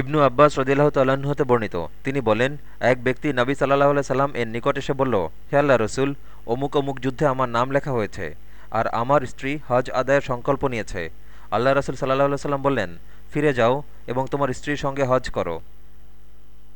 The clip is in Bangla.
ইবনু আব্বাস রদিল্লাহ তাল্লাহ্ন হতে বর্ণিত। তিনি বলেন, এক ব্যক্তি নবী সাল্লাহ সাল্লাম এর নিকট এসে বলল, হে আল্লাহ রসুল, অমুক অমুক যুদ্ধে আমার নাম লেখা হয়েছে আর আমার স্ত্রী হজ আদায়ের সংকল্প নিয়েছে। আল্লাহ রসুল সাল্লাহ সাল্লাম বললেন, ফিরে যাও এবং তোমার স্ত্রীর সঙ্গে হজ করো।